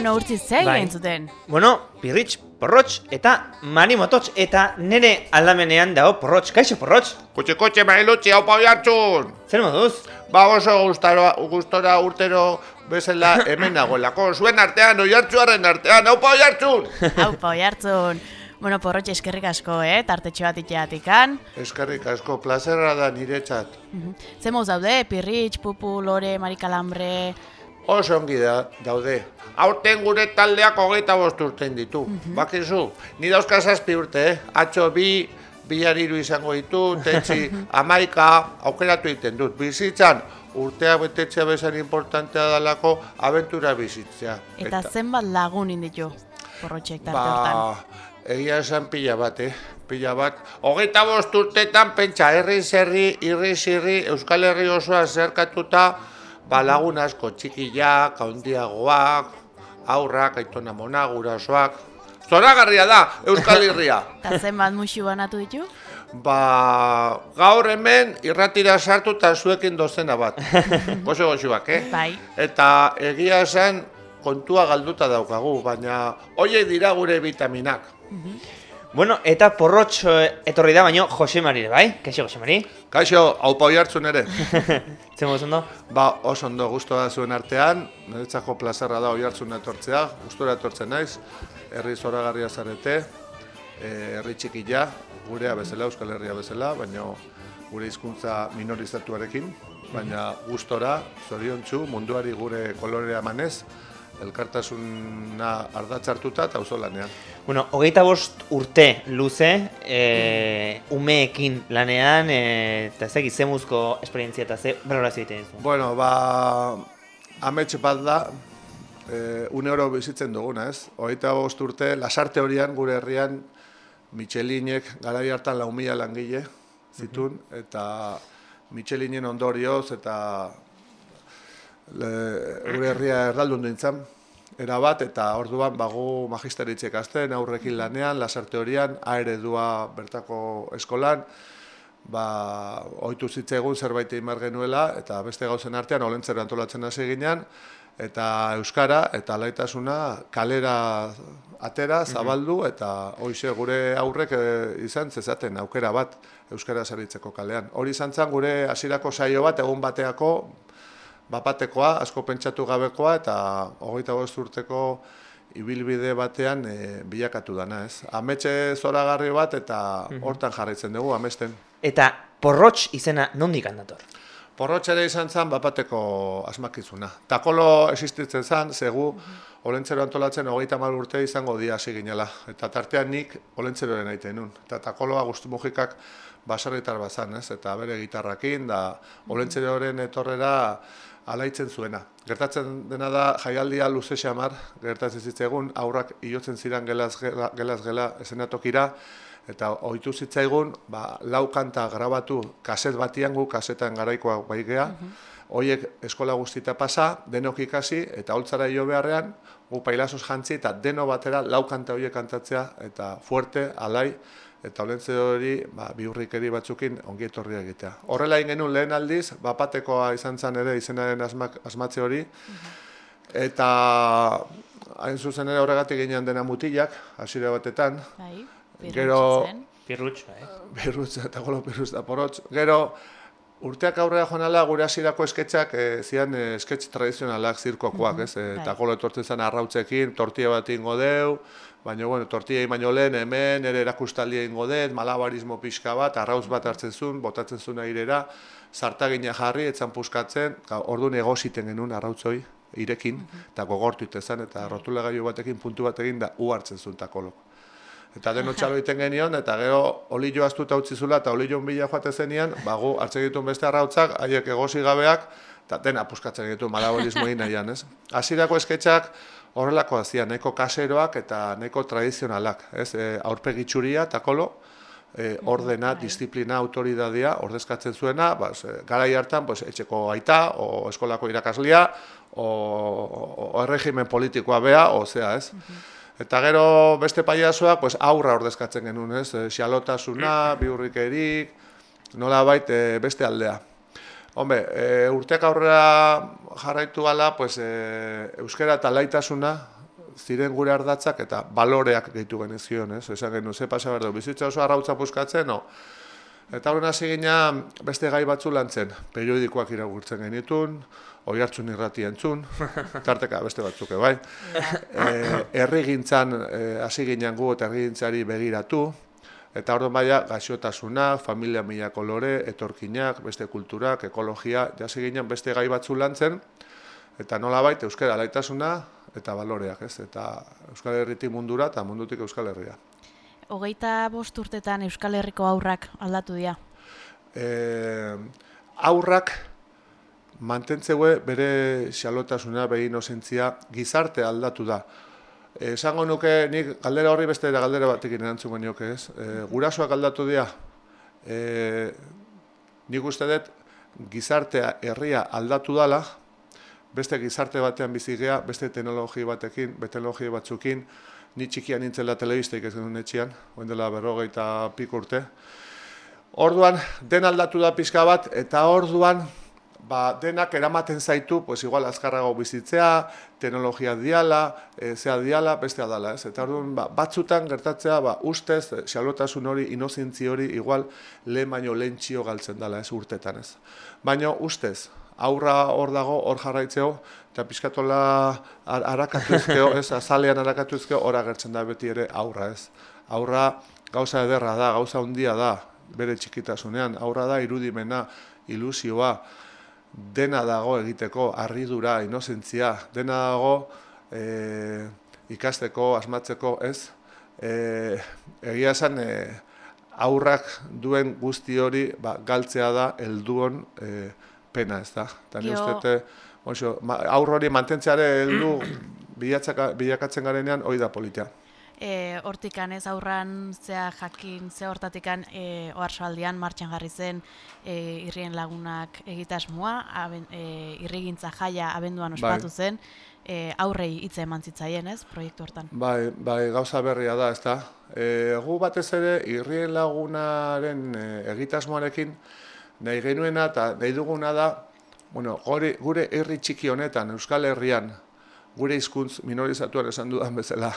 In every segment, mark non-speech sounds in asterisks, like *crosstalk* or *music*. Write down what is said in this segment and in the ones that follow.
Bueno, urtzi zei Bai. entzuten. Bueno, pirritx, porrotx eta manimototx eta nere aldamenean dago porrotx. Kaixo porrotx? Kutxe, kutxe, mailutzi, hau pau jartzun! Zer moduz? Ba oso gustara, gustora urtero bezala hemen nagoelako. Zuen artean, oi hartzuaren artean, hau pau jartzun! *laughs* Hau, pau jartzun. Bueno, porrotxe eskerrik asko, eh? Tartetxo bat iteatikan. Eskerrik asko, plazerra da niretzat. Ze moz daude, pirritx, pupu, lore, marikalambre... Oso ongi da, daude. Aurten gure taldeak hogeita bost urtein ditu. Bakizu, ni dauzka zazpi urte, eh? Atxo bi, bilariru izango ditu, tetzi *laughs* amaika, aukeratu egiten dut. Bizitzan, urtea betetzea bezain importantea dalako, abentura bizitzea. Eta, zenbat lagun inditu porrotxek tarte. Ba, egia esan pila bat, eh? Pila bat. Hogeita bost urtetan pentsa, herri zerri, irri zirri, Euskal Herri osoa zerkatuta, ba lagun asko, txikiak, handiagoak, aurrak, aitona mona, gurasoak. Zoragarria da, Euskal Herria. *laughs* Eta zenbat musu banatu ditu? Ba, gaur hemen irratira sartu eta zuekin dozena bat. *laughs* Gozo goxuak, eh? Bai. Eta egia esan kontua galduta daukagu, baina hoiek dira gure vitaminak. Bueno, eta porrotx eh, etorri da, baino Jose Mari, bai? Kaixo Jose Mari? Kaixo, hau pau jartzun ere. *laughs* Zer ondo? ba, oso ondo guztua da zuen artean, niretzako plazerra da oi hartzun etortzea, gustura etortzen naiz, herri zoragarria zarete, eh, herri txikia, gurea bezala, Euskal Herria bezala, baina gure hizkuntza minorizatuarekin, baina gustora, zoriontsu, munduari gure kolorea emanez, elkartasuna ardatzartuta eta auzolanean. Bueno, hogeita bost urte luze, e, umeekin lanean, e, eta ze muzko esperientzia eta ze balorazio egiten duzu. Bueno, ba, amets bat da, e, une oro bizitzen duguna, ez? Hogeita bost urte, lasarte horian gure herrian Michelinek garai hartan lau mila langile zitun, eta Michelinen ondorioz eta le, gure herria erdaldun dintzen, erabat, eta orduan bagu magisteritxek azten, aurrekin lanean, lasarte horian, aeredua bertako eskolan, ba, ohitu zitzaigun zerbait egin genuela, eta beste gauzen artean, olentzero antolatzen hasi ginean, eta Euskara, eta laitasuna kalera atera, zabaldu, eta hoize gure aurrek eh, izan zezaten aukera bat Euskara zaritzeko kalean. Hori izan zen gure hasierako saio bat, egun bateako, bapatekoa, asko pentsatu gabekoa, eta hogeita bost urteko ibilbide batean e, bilakatu dana, ez? Ametxe zoragarri bat eta hortan jarraitzen dugu, amesten. Eta porrotx izena nondik handator? Porrotxere izan zen bapateko asmakizuna. Takolo existitzen zen, zegu, olentzero antolatzen hogeita mal urte izango dia hasi ginela. Eta tartean nik olentzeroren aiten nun. Eta takoloa guztu mugikak basarritar bazan, ez? Eta bere gitarrakin, da olentzeroren etorrera alaitzen zuena. Gertatzen dena da jaialdia luze xamar, gertatzen zitzaigun, aurrak ilotzen ziren gelaz gela, gelaz gela esenatokira, eta ohitu zitzaigun, ba, lau kanta grabatu kaset batian gu, kasetan garaikoa bai gea, Hoiek eskola guztita pasa, denok ikasi, eta holtzara jo beharrean, gu pailazoz jantzi, eta deno batera lau kanta horiek kantatzea, eta fuerte, alai, eta olentze hori ba, biurrikeri batzukin ongi etorria egitea. Horrela egin genuen lehen aldiz, bapatekoa izan zen ere izenaren asmak, asmatze hori, eta hain zuzen ere horregatik ginean dena mutilak, hasiera batetan, Bai, Gero-. Pirrutx, bai. Birrutz eta golo pirrutz da porotz. Gero, urteak aurrera joan ala, gure hasierako esketxak, e, zian e, esketx tradizionalak zirkokoak, ez? E, eta bai. golo etortzen zen arrautzekin, tortilla bat ingo deu, baina, bueno, tortilla baino lehen, hemen, ere erakustaldia ingo dut, malabarismo pixka bat, arrauz bat hartzen zuen, botatzen zuen airera, zartagina jarri, etzan puskatzen, ga, orduan egositen genuen arrautzoi, irekin, eta gogortu itezan, eta rotula gailu batekin, puntu batekin, da, u hartzen zuen takolok. Eta deno txalo egiten genion, eta gero olio astuta utzi zula, eta olio bila joate zenian, bagu hartzen dituen beste arrautzak, haiek egosi gabeak, eta dena puskatzen ditu malaborismo nahian, ez? Hasierako esketxak horrelako hazia, nahiko kaseroak eta nahiko tradizionalak, ez? E, aurpegi txuria, takolo, e, ordena, disiplina, autoridadea, ordezkatzen zuena, bas, e, garai hartan, pues, etxeko aita, o eskolako irakaslia, o, o, o erregimen politikoa bea, o zea, ez? Eta gero beste paiazoak, pues, aurra ordezkatzen genuen, ez? E, xalotasuna, biurrikerik, nola bait beste aldea. Hombre, e, urteak aurrera jarraitu gala, pues, e, euskara eta laitasuna ziren gure ardatzak eta baloreak gehitu genezion, ez? Esan genuen, ze pasa behar bizitza oso arrautza puskatzen, no? Eta horren hasi gina beste gai batzu lantzen, periodikoak iragurtzen genitun, oi hartzun irrati entzun, tarteka beste batzuke, bai? *laughs* E, herri gintzan e, hasi ginen gu eta herri gintzari begiratu, eta orduan baina gaixotasuna, familia mila kolore, etorkinak, beste kulturak, ekologia, jasi ginen beste gai batzu lantzen, eta nola baita euskara laitasuna eta baloreak, ez? Eta Euskal Herritik mundura eta mundutik Euskal Herria. Hogeita bost urtetan Euskal Herriko aurrak aldatu dira. E, aurrak mantentzeue bere xalotasuna, bere inozentzia, gizarte aldatu da. Esango nuke, nik galdera horri beste da galdera batekin erantzun genioke ez. E, gurasoak aldatu dira, e, nik uste dut gizartea herria aldatu dala, beste gizarte batean bizigea, beste teknologi batekin, teknologi batzukin, ni txikia nintzela telebistek ez genuen etxian, oen dela berrogeita pik urte. Orduan, den aldatu da pixka bat, eta orduan, ba, denak eramaten zaitu, pues igual azkarrago bizitzea, teknologia diala, e, zea diala, bestea dala, ez? Eta orduan, ba, batzutan gertatzea, ba, ustez, xalotasun hori, inozintzi hori, igual, lehen baino lehen txio galtzen dala, ez, urtetan, ez? Baina, ustez, aurra hor dago, hor jarraitzeo, eta pizkatola arakatuzkeo, *laughs* ez, azalean arakatuzkeo, hor agertzen da beti ere aurra, ez. Aurra gauza ederra da, gauza handia da, bere txikitasunean, aurra da irudimena, ilusioa, dena dago egiteko, harridura, inozentzia, dena dago e, ikasteko, asmatzeko, ez? E, egia esan, e, aurrak duen guzti hori ba, galtzea da helduon e, pena, ez da. Eta ni ustete, oso, aurro hori mantentzeare heldu *clears throat* bilakatzen garenean, hori da politia. E, hortikan ez aurran zea jakin, ze hortatikan e, oarsoaldian martxan jarri zen e, irrien lagunak egitasmoa, aben, e, irrigintza jaia abenduan ospatu bai. zen, e, aurrei hitza eman zitzaien, ez, proiektu hortan? Bai, bai, gauza berria da, ez da. E, gu batez ere, irrien lagunaren e, egitasmoarekin, nahi genuena eta nahi duguna da, bueno, gure, gure herri txiki honetan, Euskal Herrian, gure hizkuntz minorizatuan esan dudan bezala,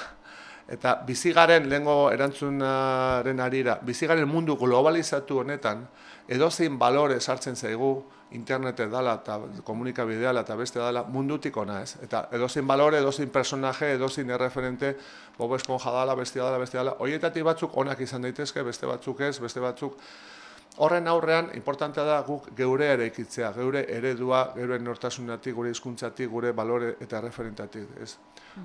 eta bizigaren lehengo erantzunaren arira, bizigaren mundu globalizatu honetan, edozein balore sartzen zaigu, internetet dala eta komunikabidea eta beste dala mundutik ona ez. Eta edozein balore, edozein personaje, edozein erreferente, bobo esponja dala, bestia dala, bestia dala, horietatik batzuk onak izan daitezke, beste batzuk ez, beste batzuk Horren aurrean, importantea da guk geure ere ikitzea, geure eredua, geure nortasunatik, gure hizkuntzatik, gure balore eta referentatik. Ez.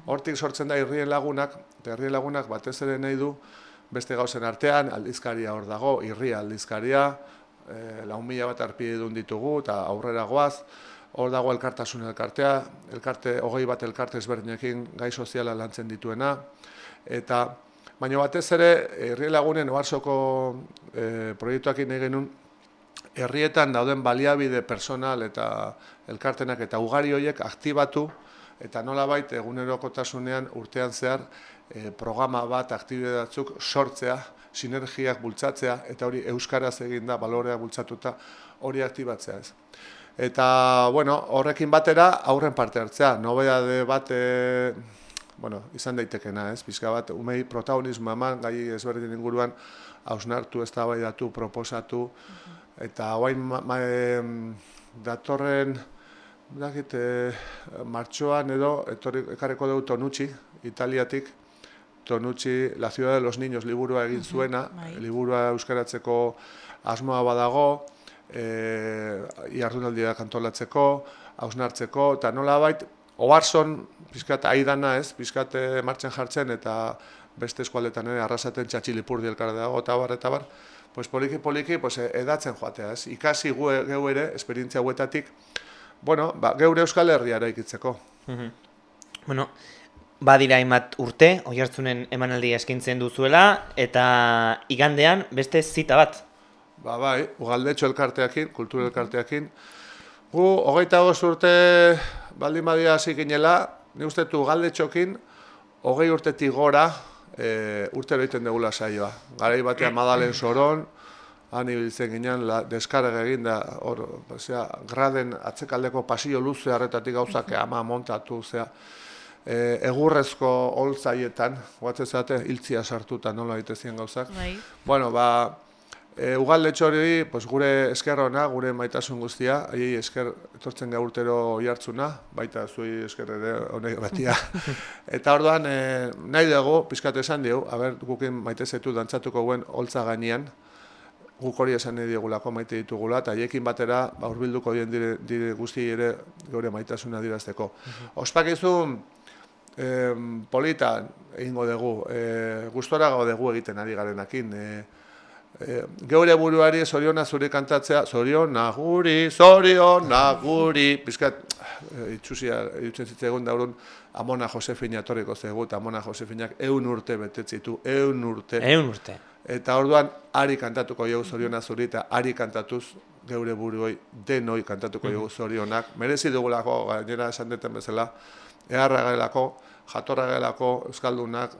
Hortik sortzen da irrien lagunak, eta irrien lagunak batez ere nahi du, beste gauzen artean, aldizkaria hor dago, irria aldizkaria, e, lau mila bat arpide duen ditugu, eta aurrera goaz, hor dago elkartasun elkartea, elkarte, hogei bat elkarte ezberdinekin gai soziala lantzen dituena, eta Baina batez ere, herri lagunen oarsoko e, proiektuak egin genuen, herrietan dauden baliabide personal eta elkartenak eta ugari horiek aktibatu eta nola baita egunerokotasunean urtean zehar e, programa bat aktibidatzuk sortzea, sinergiak bultzatzea eta hori euskaraz eginda balorea bultzatuta hori aktibatzea ez. Eta, bueno, horrekin batera aurren parte hartzea, nobea de bate bueno, izan daitekena, ez? Bizka bat, umei protagonismo eman, gai ezberdin inguruan, hausnartu, ez datu, proposatu, eta guain ma, ma, datorren, dakit, e, martxoan edo, etorri, ekarreko dugu Tonucci, Italiatik, Tonucci, La Ciudad de los Niños, liburua egin zuena, bai. liburua euskaratzeko asmoa badago, e, iardunaldiak antolatzeko, hausnartzeko, eta nola bait, Oarson, pizkat aidana ez, pizkat eh, martxan jartzen eta beste eskualdetan ere arrasaten txatxilipur dielkara dago eta bar, eta bar, pues poliki poliki pues, eh, edatzen joatea ez, ikasi gu, geu ere, esperientzia huetatik, bueno, ba, geure euskal herriara ikitzeko. Mm Bueno, badira imat urte, oi hartzunen emanaldia eskintzen duzuela, eta igandean beste zita bat. Ba, bai, ugaldetxo elkarteakin, kultura elkarteakin, gu, hogeita urte baldin badia hasi ginela, ni uste du galde txokin, hogei urtetik gora, e, urte egiten degula saioa. Garai batean Madalen Soron, han ibiltzen ginen, la, deskarga egin da, hor, zera, graden atzekaldeko pasio luze harretatik gauzak ama montatu, zera, e, egurrezko holtzaietan, guatzezate, hiltzia sartuta nola egitezien gauzak. Bai. Bueno, ba, e, ugaldetxo hori, pues, gure esker ona, gure maitasun guztia, aiei esker etortzen ga urtero jartzuna, baita zuei esker ere honek batia. *laughs* Eta orduan, e, nahi dugu, pizkat esan digu, haber, gukin maite zetu dantzatuko guen holtza gainean, guk hori esan nahi diogulako maite ditugula, eta haiekin batera, ba, urbilduko dien dire, dire guzti ere gure maitasuna dirazteko. Ospakizun, em, polita egingo dugu, e, gustora gaude egiten ari garenakin, e, e, geure buruari zoriona zuri kantatzea, zoriona guri, zoriona guri, pizkat, e, itxusia, itxusen zitzegun daurun, Amona Josefina etorriko zegu, eta Amona Josefinak eun urte betetzitu, eun urte. Eun urte. Eta orduan, ari kantatuko jau zoriona zuri, eta ari kantatuz geure buruoi, denoi kantatuko jau zorionak. Merezi dugulako, gainera esan deten bezala, eharra gaelako, jatorra gaelako, euskaldunak,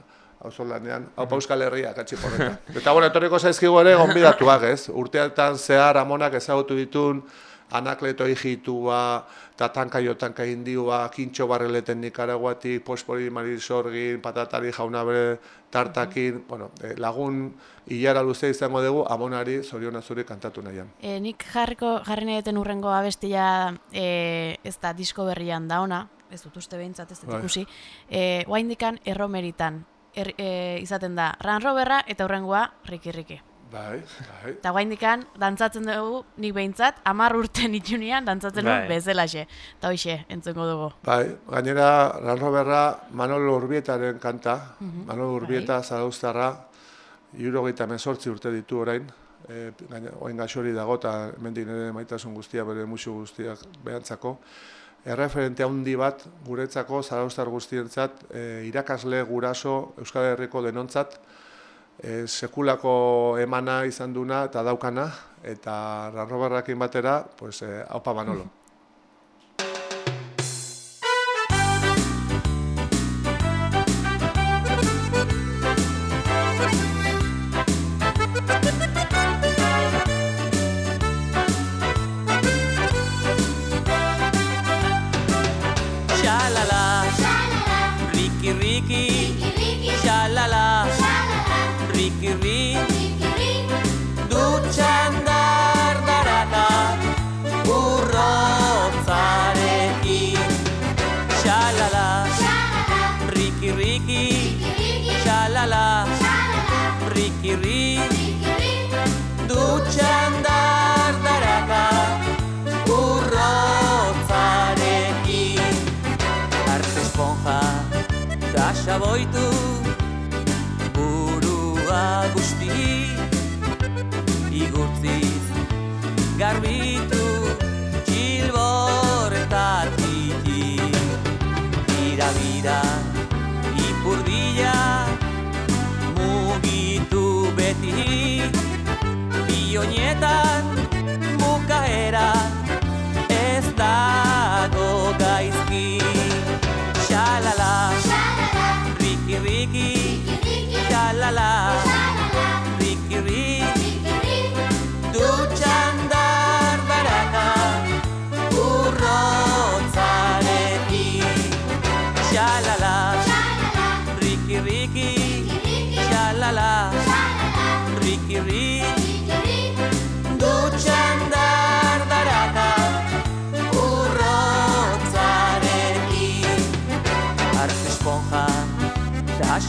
auzolanean, hau Euskal Herria, katxiporreta. Eta bueno, etorriko zaizkigu ere, gonbidatuak, ez? Urteetan zehar amonak ezagutu ditun, anakleto hijitua, tatanka jotanka indiua, kintxo barreleten nikaraguatik, pospori marisorgin, patatari jauna bere tartakin, bueno, eh, lagun hilara luze izango dugu, amonari zoriona zuri kantatu nahian. E, nik jarriko jarri nahi duten urrengo abestia e, ez da disko berrian da ona, ez dut uste behintzat ez dut Bai. ikusi, e, guaindikan erromeritan er, e, izaten da Ran Roberra eta urrengoa Riki Riki. Bai, bai. Eta guaindikan dantzatzen dugu nik behintzat, amar urten itxunian dantzatzen Bai. bezelaxe. Eta hoxe, entzungo dugu. Bai, gainera, Ranro Berra, Manolo Urbietaren kanta, Manolo Urbieta, Zarauztarra, irurogeita mesortzi urte ditu orain, e, gaina, oain gaxori dago eta hemendik nire maitasun guztia, bere musu guztiak behantzako. Erreferente handi bat guretzako, Zarauztar guztientzat, e, irakasle, guraso, Euskal Herriko denontzat, e, sekulako emana izan duna eta daukana, eta Ranro Berrakin batera, pues, e, haupa Manolo.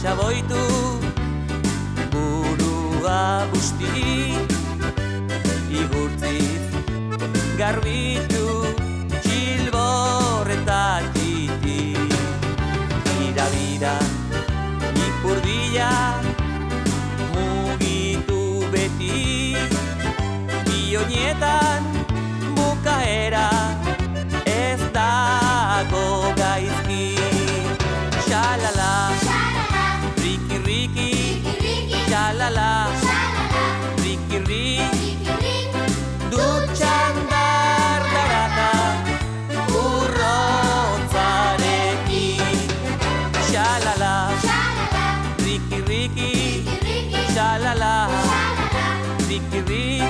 eta boitu burua busti igurtziz garbitu txilbor eta titi ira bira ipurdila mugitu beti bionieta believe